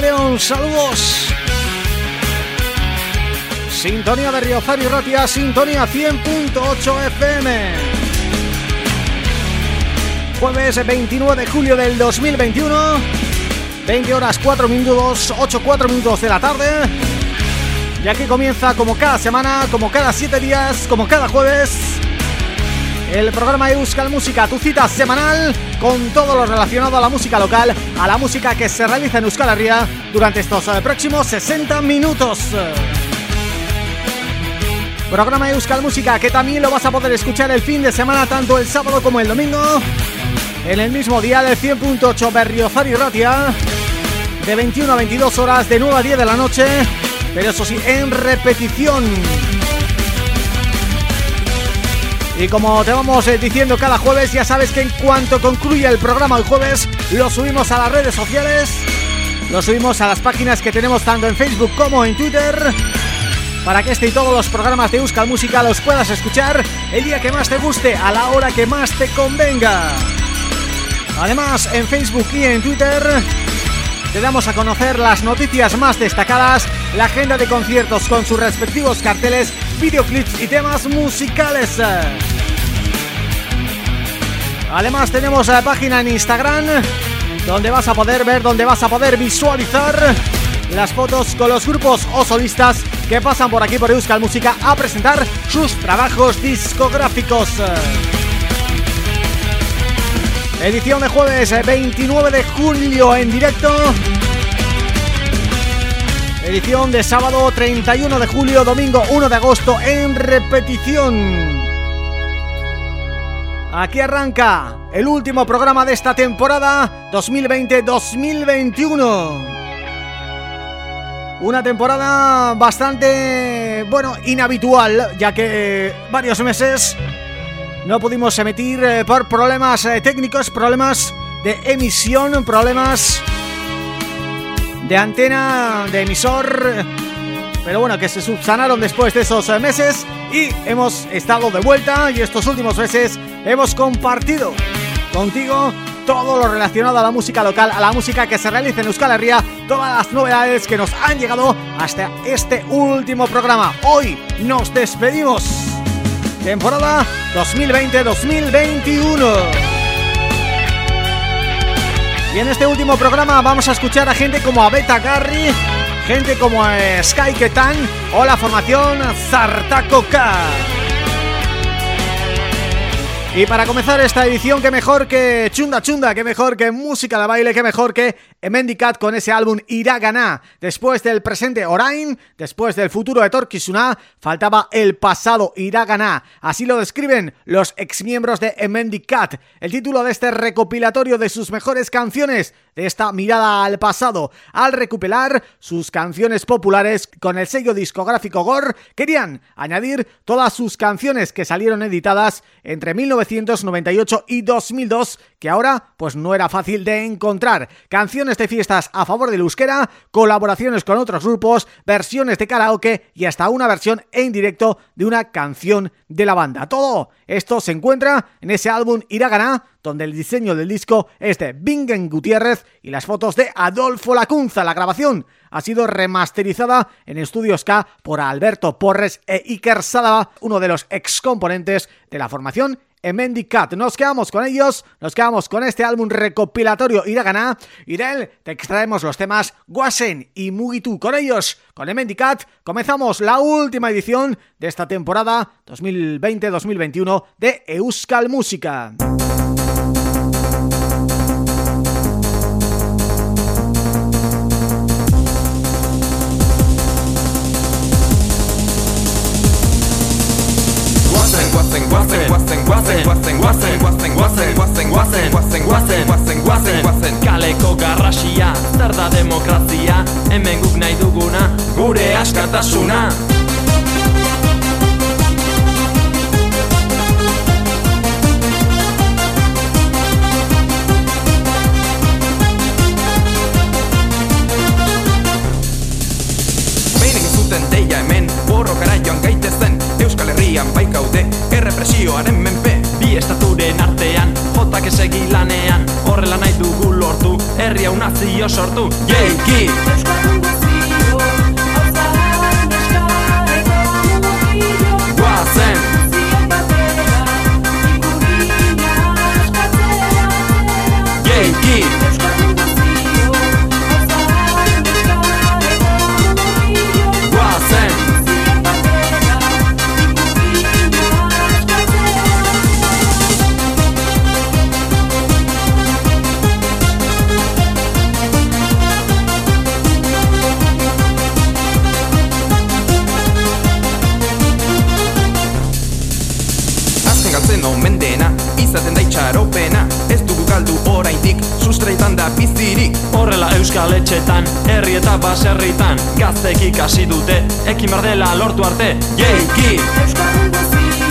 León, saludos. Sintonía de Riozar y Ratia, sintonía 100.8 FM. Jueves 29 de julio del 2021, 20 horas 4 minutos, 8, 4 minutos de la tarde. Y aquí comienza como cada semana, como cada 7 días, como cada jueves el programa Euskal Música, tu cita semanal con todo lo relacionado a la música local, a la música que se realiza en Euskal Herria durante estos eh, próximos 60 minutos. Programa Euskal Música que también lo vas a poder escuchar el fin de semana, tanto el sábado como el domingo, en el mismo día del 100.8 Berriozar y Ratia, de 21 a 22 horas, de 9 a 10 de la noche, pero eso sí, en repetición. Y como te vamos eh, diciendo cada jueves, ya sabes que en cuanto concluya el programa el jueves, lo subimos a las redes sociales, lo subimos a las páginas que tenemos tanto en Facebook como en Twitter, para que este y todos los programas de Euskal Música los puedas escuchar el día que más te guste, a la hora que más te convenga. Además, en Facebook y en Twitter te damos a conocer las noticias más destacadas, la agenda de conciertos con sus respectivos carteles, videoclips y temas musicales. Además tenemos la página en Instagram donde vas a poder ver, donde vas a poder visualizar las fotos con los grupos o solistas que pasan por aquí por Euskal Música a presentar sus trabajos discográficos. Edición de jueves 29 de julio en directo. Edición de sábado 31 de julio, domingo 1 de agosto en repetición. Aquí arranca el último programa de esta temporada 2020-2021 una temporada bastante, bueno, inhabitual, ya que varios meses no pudimos emitir eh, por problemas eh, técnicos, problemas de emisión, problemas de antena, de emisor, pero bueno, que se subsanaron después de esos eh, meses y hemos estado de vuelta y estos últimos meses hemos compartido contigo todo lo relacionado a la música local, a la música que se realiza en Euskal Herria, todas las novedades que nos han llegado hasta este último programa. Hoy nos despedimos. Temporada 2020-2021. Y en este último programa vamos a escuchar a gente como Abeta Garry, gente como eh, Sky Ketan o la formación Zartaco y para comenzar esta edición, qué mejor que Chunda Chunda, qué mejor que música de baile, qué mejor que Emendicat con ese álbum Irá Ganá. Después del presente Orain, después del futuro de Torquisuna, faltaba el pasado Irá Ganá. Así lo describen los exmiembros de Emendicat. El título de este recopilatorio de sus mejores canciones, de esta mirada al pasado, al recuperar sus canciones populares con el sello discográfico Gore, querían añadir todas sus canciones que salieron editadas entre 19 1998 y 2002 que ahora pues no era fácil de encontrar. Canciones de fiestas a favor del euskera, colaboraciones con otros grupos, versiones de karaoke y hasta una versión en directo de una canción de la banda. Todo esto se encuentra en ese álbum Iragana, donde el diseño del disco es de Bingen Gutiérrez y las fotos de Adolfo Lacunza. La grabación ha sido remasterizada en Estudios K por Alberto Porres e Iker Sadaba, uno de los ex componentes de la formación Emendicat. Nos quedamos con ellos, nos quedamos con este álbum recopilatorio Iragana y de él te extraemos los temas Guasen y Mugitu. Con ellos, con Emendicat, comenzamos la última edición de esta temporada 2020-2021 de Euskal Música. Guazen, guazen, guazen, guazen, guazen, guazen, guazen, guazen, guazen, guazen, guazen, kaleko garrasia, zer da demokrazia, hemen guk nahi duguna, gure askatasuna. Errepresioaren menpe Bi estaturen artean, jotak esegi lanean. Horrela nahi dugu lortu, herria unazio sortu. Jeiki! Euskal euskal etxetan Herri eta baserritan Gaztek ikasi dute Ekin berdela lortu arte Jeiki! Euskal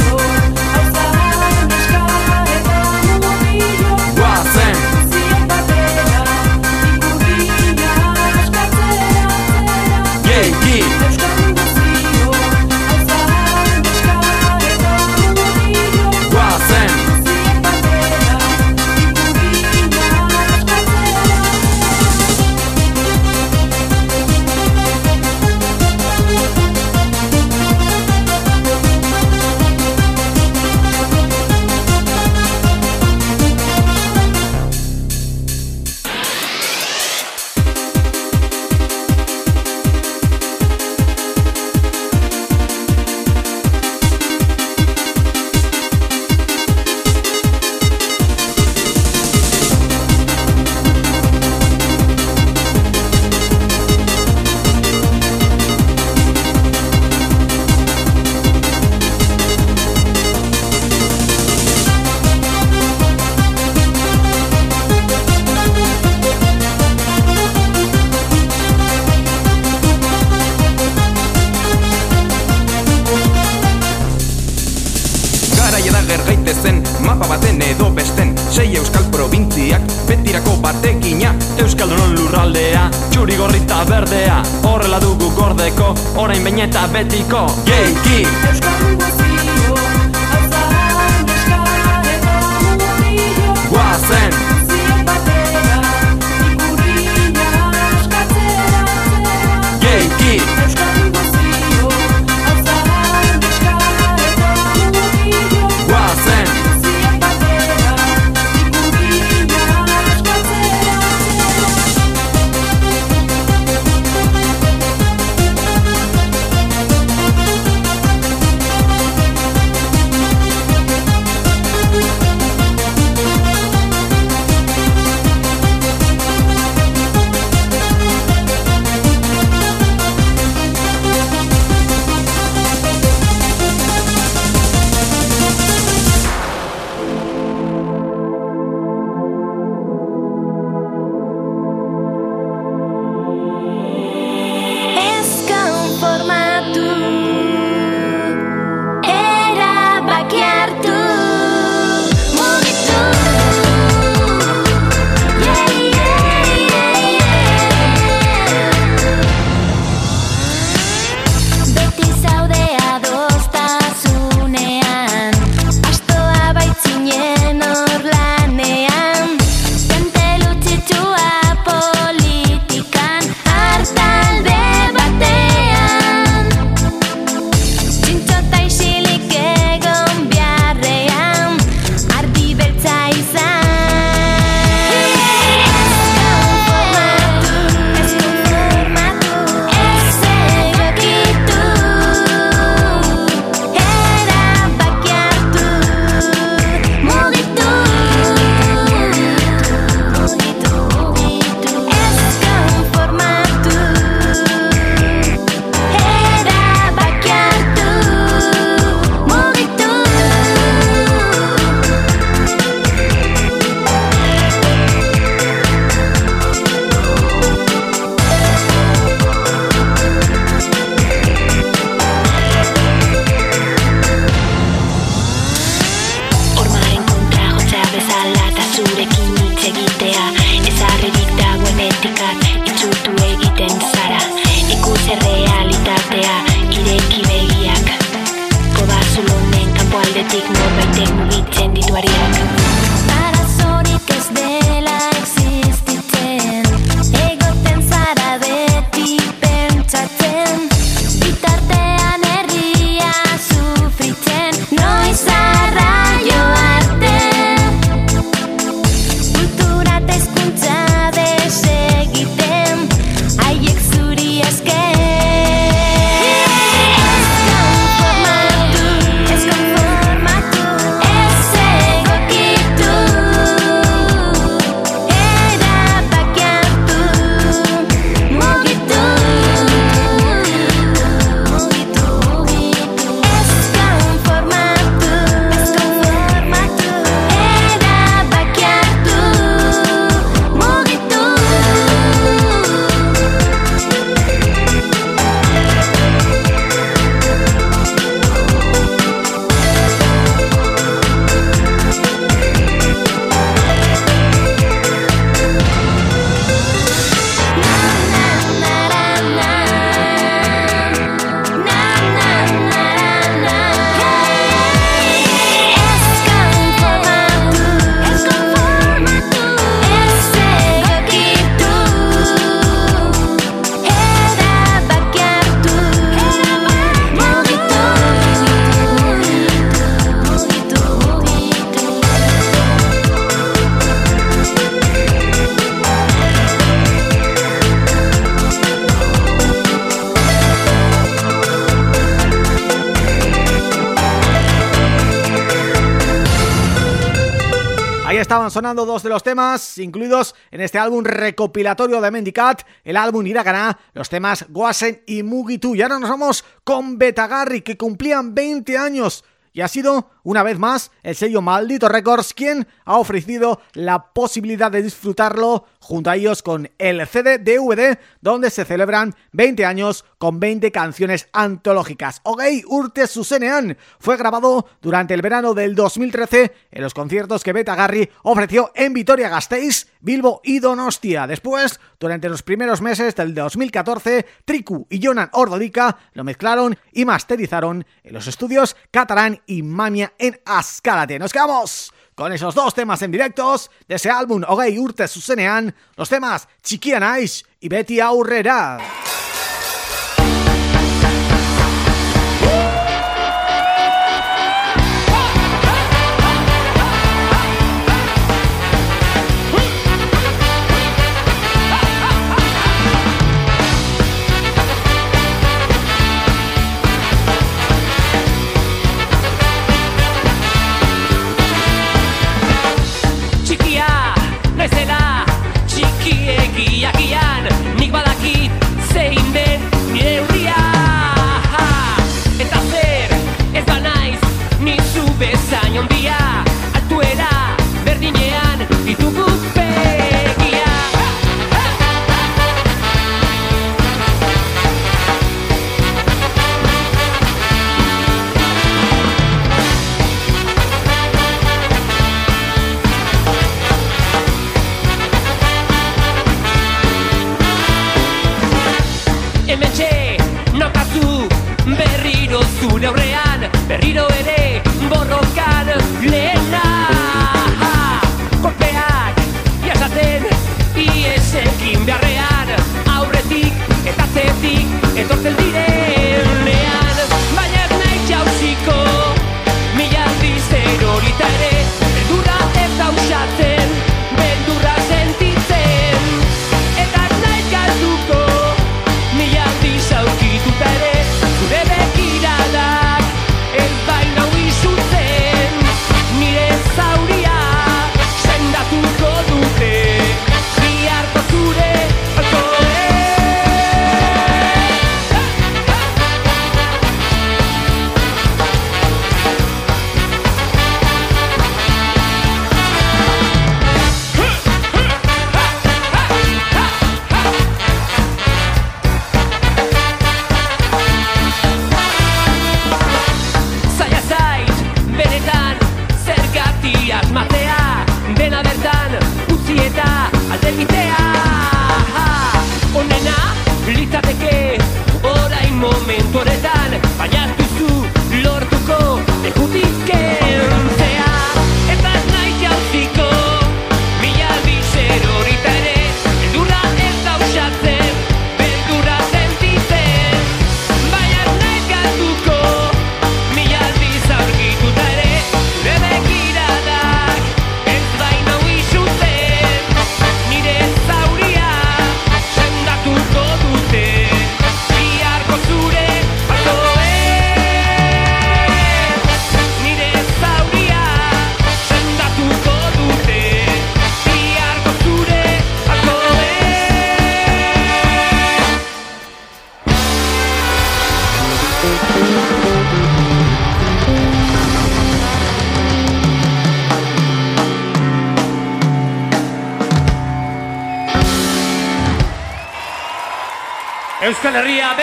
sonando dos de los temas incluidos en este álbum recopilatorio de Mendicat, el álbum Hiragana, los temas Guasen y Mugitu. Y ahora nos vamos con Betagarri, que cumplían 20 años y ha sido una vez más el sello Maldito Records quien ha ofrecido la posibilidad de disfrutarlo junto a ellos con el CD DVD donde se celebran 20 años con 20 canciones antológicas. Ogei Urte Susenean fue grabado durante el verano del 2013 en los conciertos que Beta Garry ofreció en Vitoria-Gasteiz, Bilbo y Donostia. Después, durante los primeros meses del 2014, Triku y Jonan Ordodica lo mezclaron y masterizaron en los estudios Catalán y Mamia en Ascalate. ¡Nos quedamos! con esos dos temas en directos de ese álbum Ogei Urte Susenean, los temas Chiquianais y Betty Aurrera.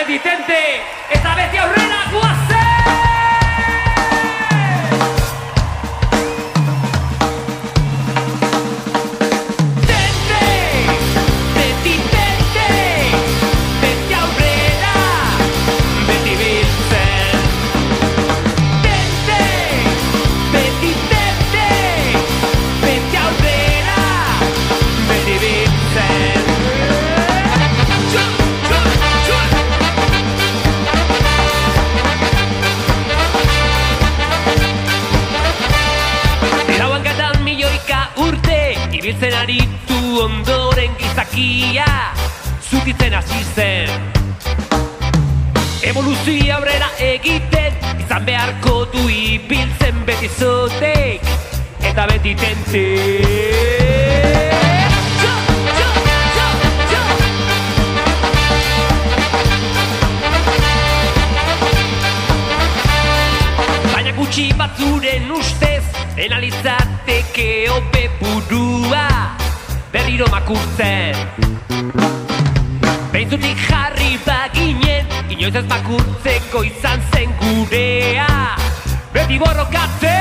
Herria Beti borrokatzen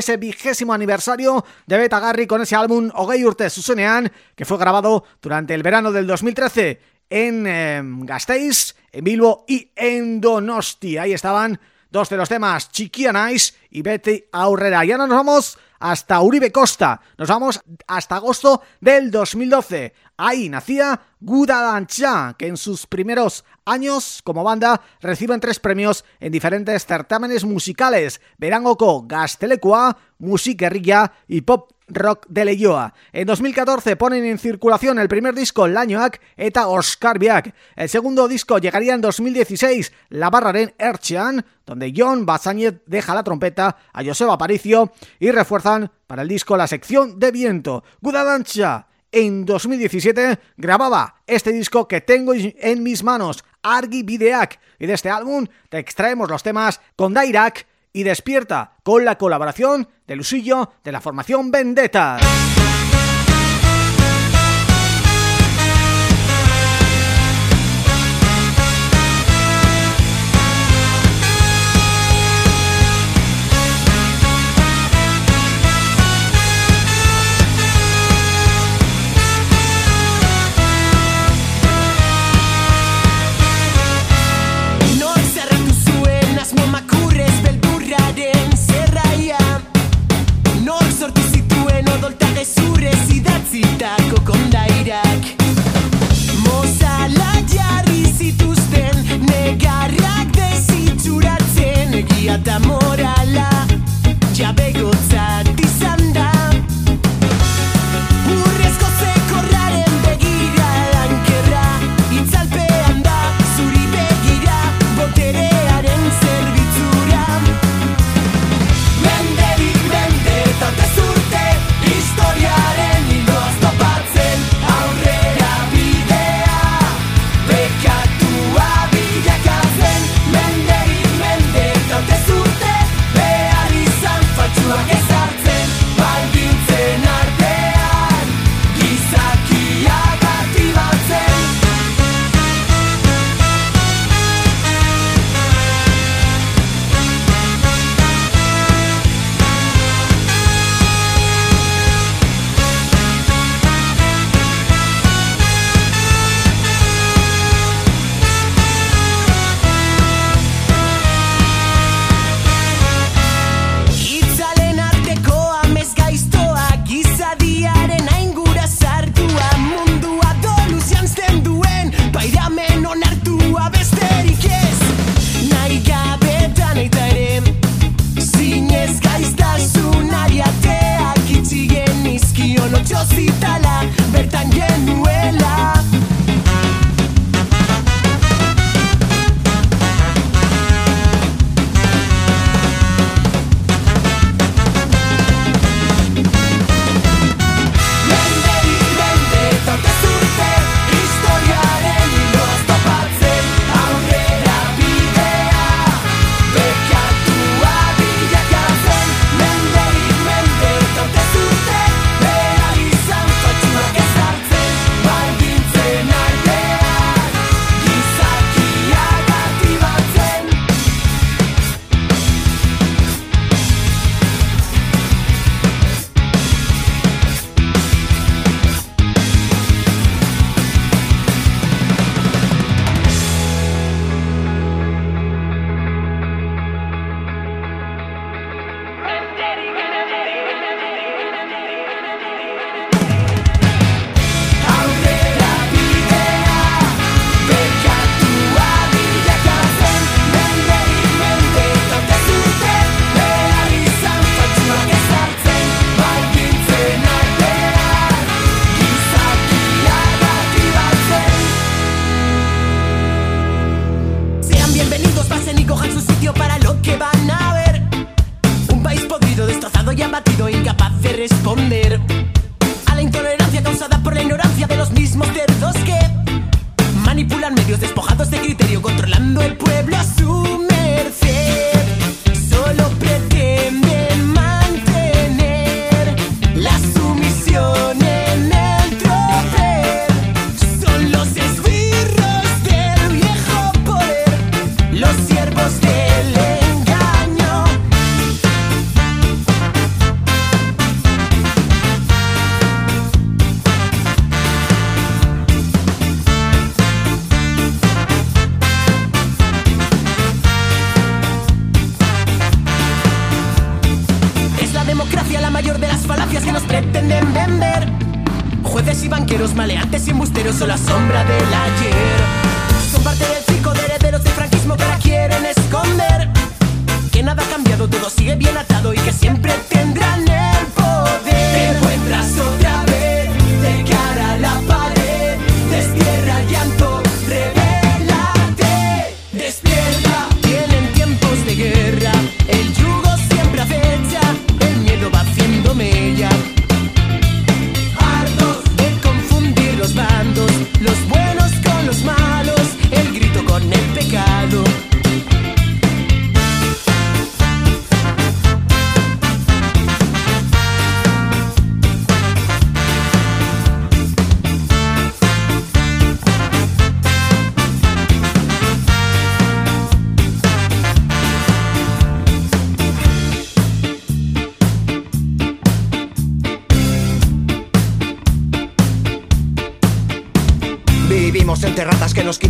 ese vigésimo aniversario de Beta Garry con ese álbum Ogei Urte Susenean, que fue grabado durante el verano del 2013 en eh, Gasteiz, en Bilbo y en Donosti. Ahí estaban dos de los temas, Chiquia Nice y Betty Aurrera. Y ahora nos vamos hasta Uribe Costa. Nos vamos hasta agosto del 2012. Ahí nacía Gudalancha, que en sus primeros años como banda reciben tres premios en diferentes certámenes musicales, Verangoko Gaztelekua, Music Guerrilla y Pop Rock de Leioa. En 2014 ponen en circulación el primer disco Lañoak eta Oscar Biak. El segundo disco llegaría en 2016, La Barraren Erchean, donde John Basáñez deja la trompeta a Joseba Aparicio y refuerzan para el disco la sección de viento. Gudalancha en 2017 grababa este disco que tengo en mis manos, Argi Videak, y de este álbum te extraemos los temas con Dairak y Despierta, con la colaboración de Lusillo de la formación Vendetta.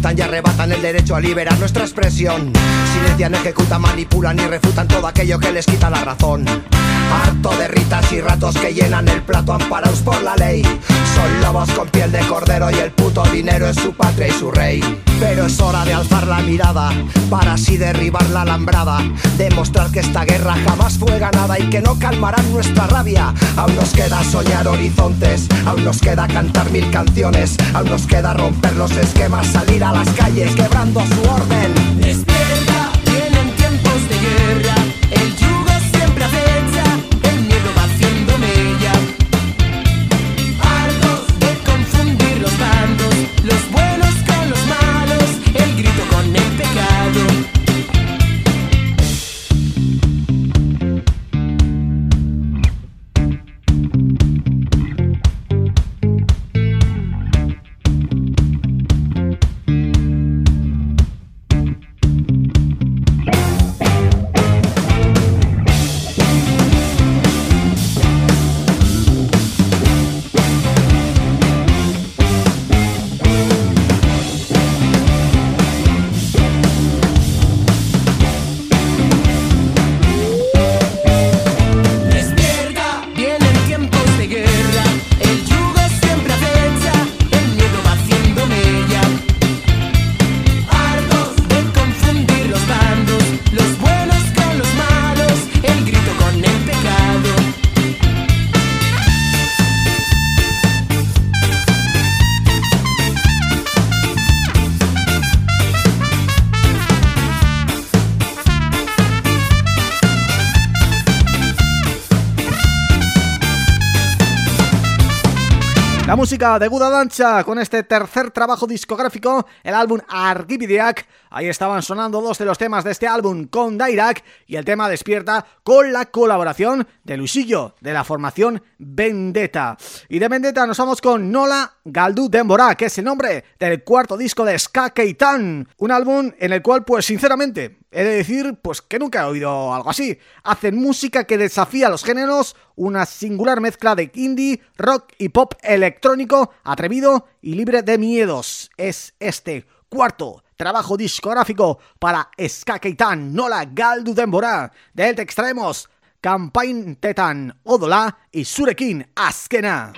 Ratas que nos arrebatan el derecho a liberar nuestra expresión. Silencian, ejecutan, manipulan y refutan todo aquello que les quita la razón. Harto de ritas y ratos que llenan el plato amparados por la ley. Son lobos con piel de cordero y el puto dinero es su patria y su rey. Pero es hora de alzar la mirada para así derribar la alambrada. Demostrar que esta guerra jamás fue ganada y que no calmarán nuestra rabia. Aún nos queda soñar horizontes, aún nos queda cantar mil canciones, aún nos queda romper los esquemas, salir a las calles quebrando su orden. De Guda Dancha con este tercer trabajo discográfico, el álbum Argividiac. Ahí estaban sonando dos de los temas de este álbum con Dairak y el tema Despierta con la colaboración de Luisillo, de la formación Vendetta. Y de Vendetta nos vamos con Nola Galdu Dembora, que es el nombre del cuarto disco de Ska Keitan. Un álbum en el cual, pues sinceramente, he de decir pues que nunca he oído algo así. Hacen música que desafía los géneros, una singular mezcla de indie, rock y pop electrónico, atrevido y libre de miedos. Es este cuarto trabajo discográfico para Ska Keitan, Nola Galdu Denbora. De él te extraemos Campain Tetan Odola y Surekin Askena.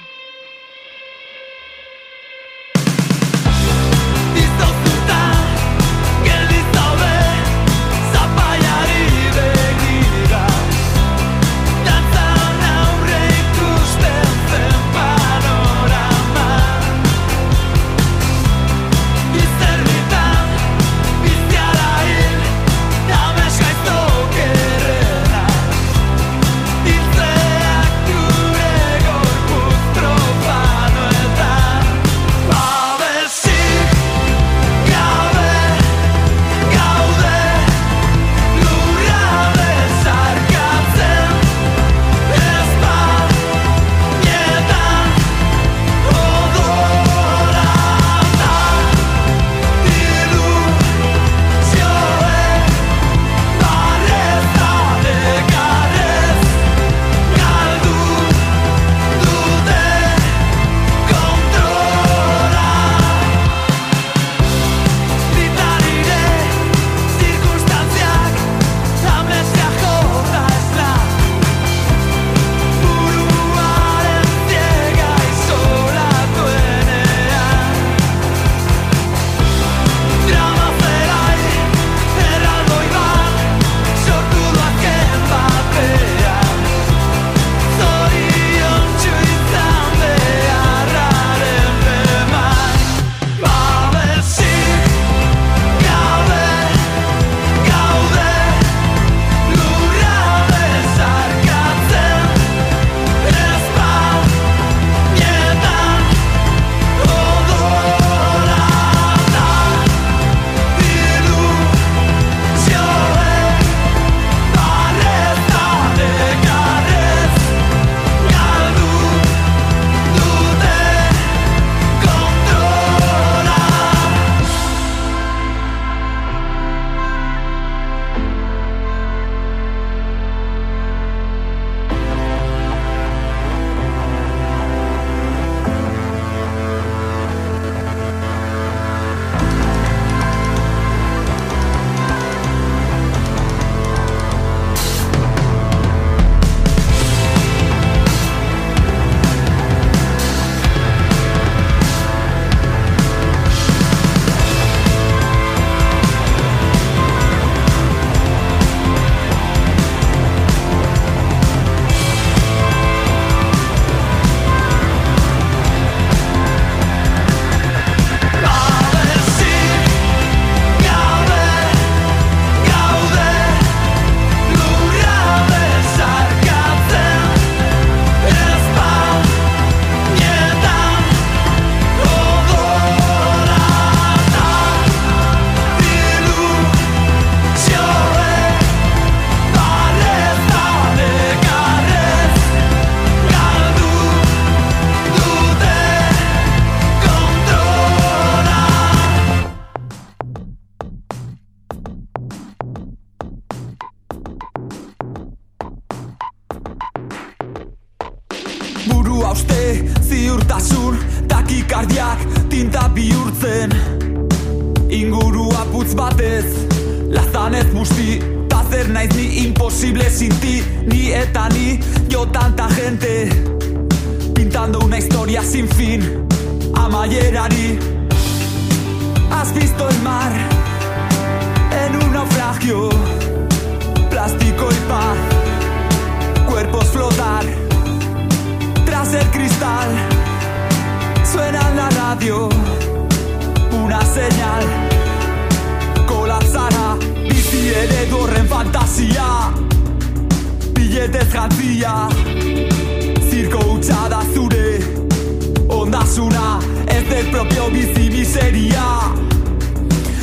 Bizi miseria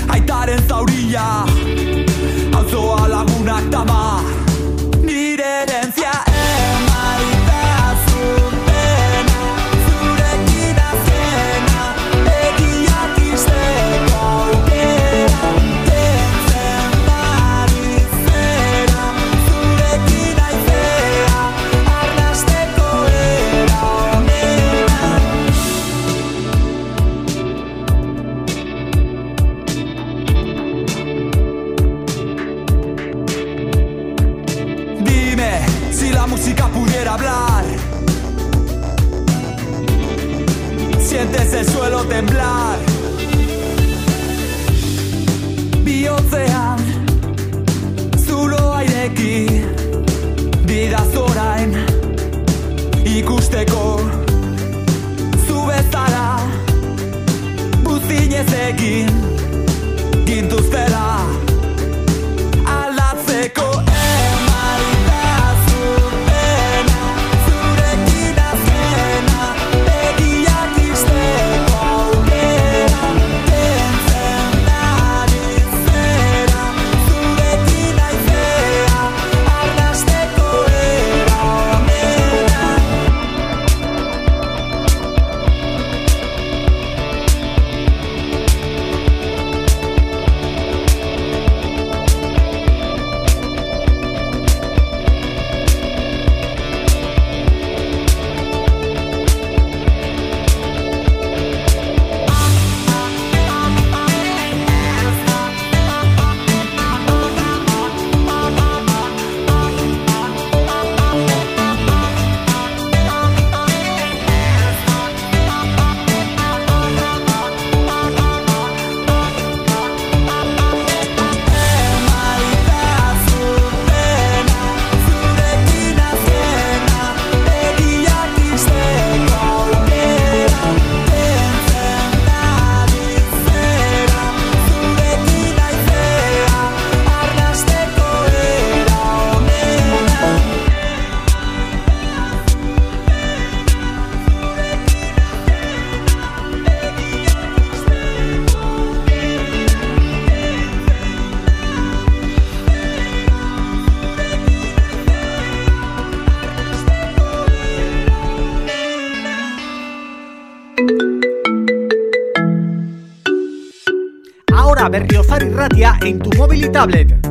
aitaren zauria auzoa lagunak tama temblar. Bihotzean, zulo aireki, didaz orain, ikusteko, zu bezala, buzinez egin,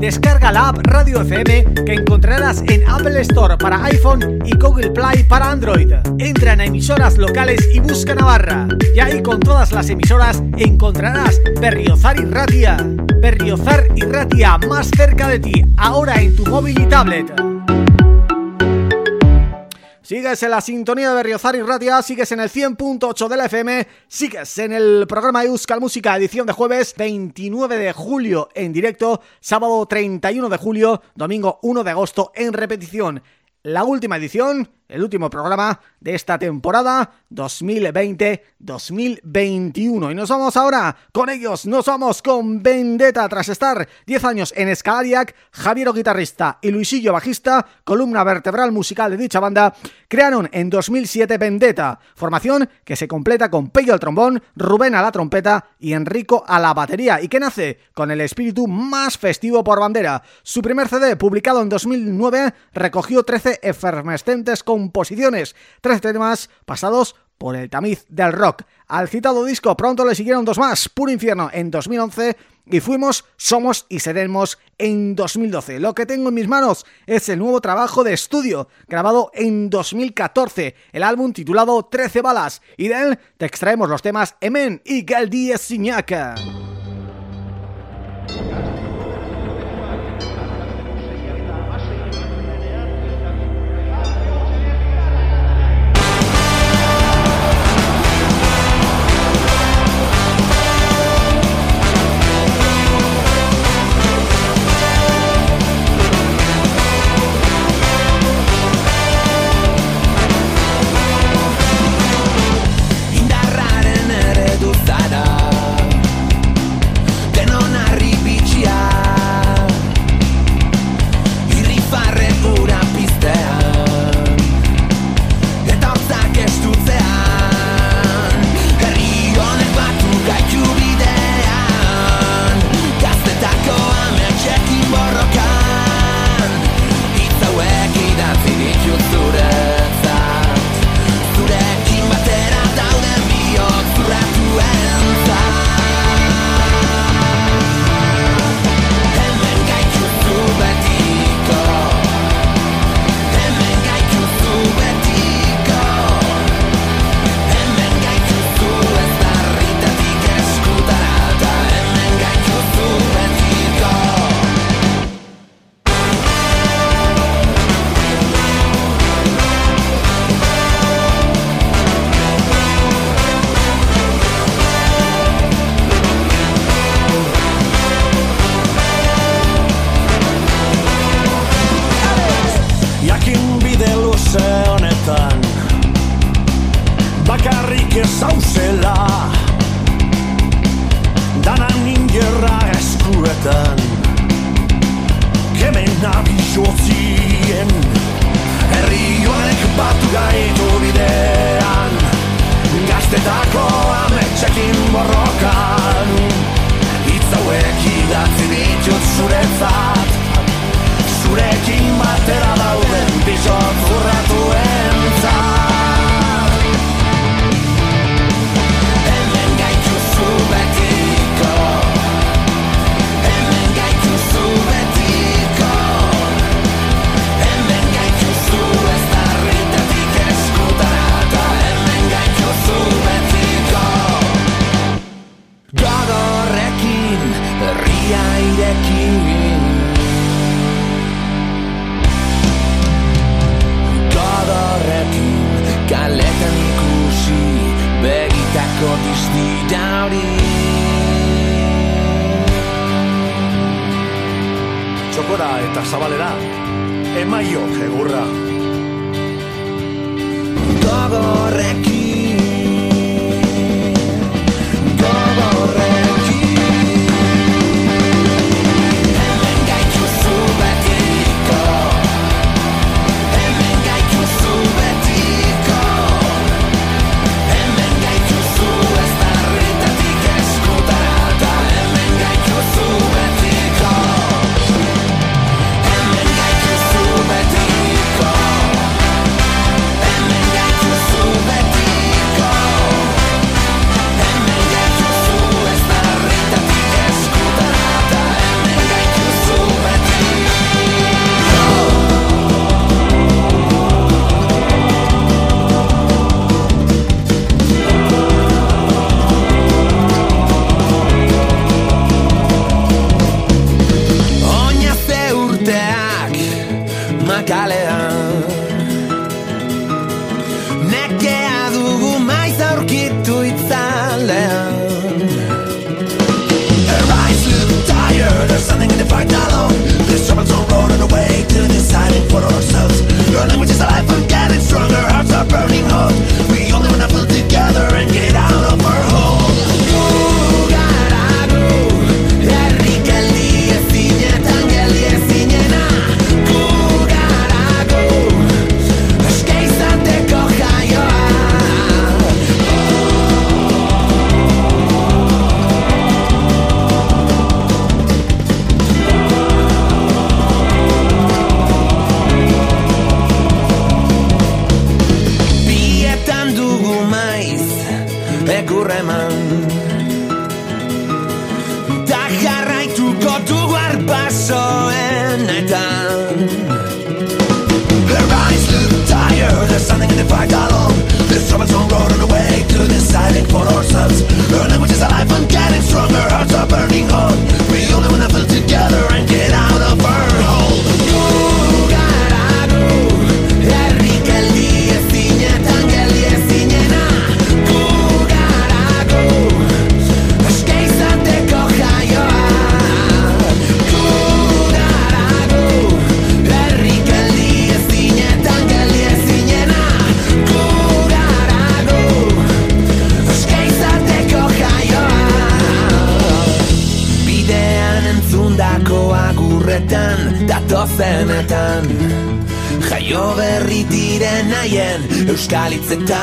Descarga la app Radio FM que encontrarás en Apple Store para iPhone y Google Play para Android. Entra en emisoras locales y busca Navarra. Y ahí con todas las emisoras encontrarás Berriozar y Ratia. Berriozar y Ratia más cerca de ti, ahora en tu móvil y tablet. Sigues en la sintonía de Berriozar y Ratia, sigues en el 100.8 de la FM, sigues en el programa Euskal Música, edición de jueves 29 de julio en directo, sábado 31 de julio, domingo 1 de agosto en repetición. La última edición el último programa de esta temporada 2020-2021. Y nos vamos ahora con ellos, nos vamos con Vendetta. Tras estar 10 años en Escalariac, Javier guitarrista y Luisillo bajista, columna vertebral musical de dicha banda, crearon en 2007 Vendetta, formación que se completa con Pello al trombón, Rubén a la trompeta y Enrico a la batería, y que nace con el espíritu más festivo por bandera. Su primer CD, publicado en 2009, recogió 13 efervescentes con composiciones, tres temas pasados por el tamiz del rock. Al citado disco pronto le siguieron dos más, Puro Infierno en 2011 y fuimos, somos y seremos en 2012. Lo que tengo en mis manos es el nuevo trabajo de estudio grabado en 2014, el álbum titulado 13 balas y de él te extraemos los temas Emen y Galdi Siñaca. a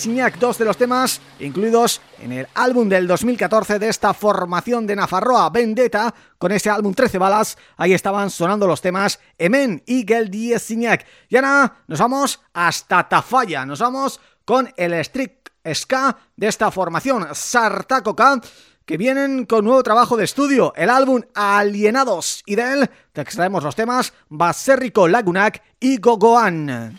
Signac, dos de los temas incluidos en el álbum del 2014 de esta formación de Nafarroa, Vendetta, con ese álbum 13 balas, ahí estaban sonando los temas Emen y Gel 10 Y ahora nos vamos hasta Tafalla, nos vamos con el Strict Ska de esta formación, Sartacoca, que vienen con nuevo trabajo de estudio, el álbum Alienados, y de él te extraemos los temas Baserrico Lagunac y Gogoan.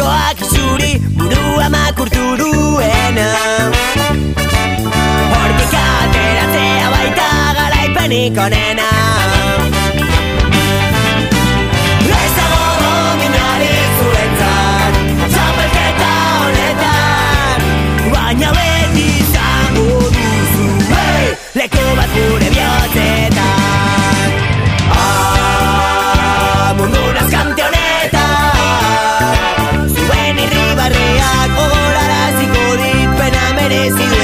Gogoan malkoak zuri burua makurtu duena. Hortik ateratzea baita garaipenik onena eres y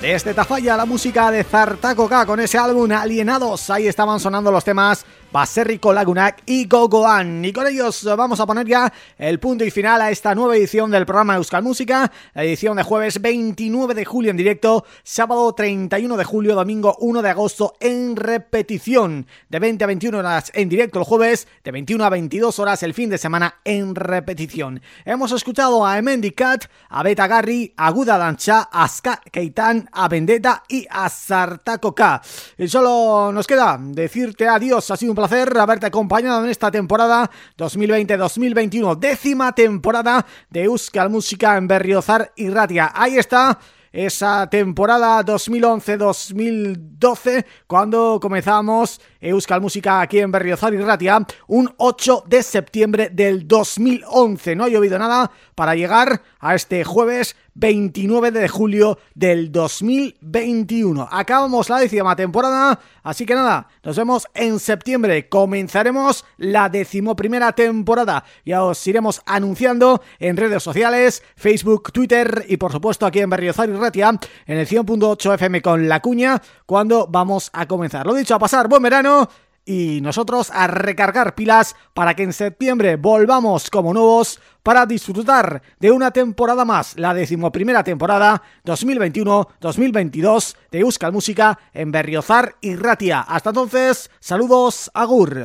Desde Tafalla la música de Zartaco K con ese álbum Alienados, ahí estaban sonando los temas Baserrico Lagunac y Gogoan. Y con ellos vamos a poner ya el punto y final a esta nueva edición del programa Euskal Música, la edición de jueves 29 de julio en directo, sábado 31 de julio, domingo 1 de agosto en repetición, de 20 a 21 horas en directo el jueves, de 21 a 22 horas el fin de semana en repetición. Hemos escuchado a Emendicat, a Beta Garri, a Guda Dancha, a Ska Keitan, a Vendetta y a Sartaco K. Y solo nos queda decirte adiós, ha sido un placer haberte acompañado en esta temporada 2020-2021, décima temporada de Euskal Música en Berriozar y Ratia. Ahí está esa temporada 2011-2012 cuando comenzamos Euskal Música aquí en Berriozar y Ratia un 8 de septiembre del 2011. No ha llovido nada para llegar a este jueves 29 de julio del 2021. Acabamos la décima temporada, así que nada, nos vemos en septiembre. Comenzaremos la decimoprimera temporada. Ya os iremos anunciando en redes sociales, Facebook, Twitter y por supuesto aquí en Berriozar y Ratia, en el 100.8 FM con La Cuña, cuando vamos a comenzar. Lo dicho, a pasar buen verano y nosotros a recargar pilas para que en septiembre volvamos como nuevos para disfrutar de una temporada más, la decimoprimera temporada 2021-2022 de Euskal Música en Berriozar y Ratia. Hasta entonces, saludos, agur.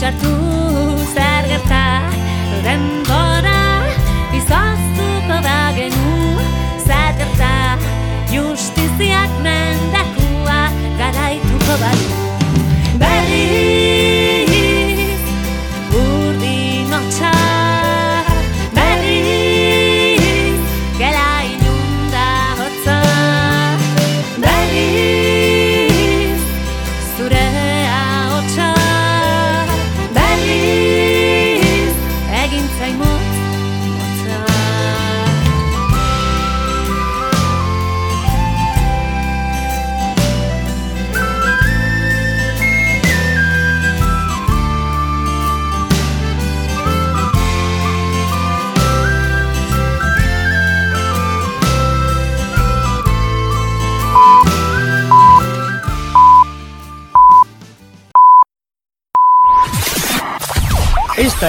deixar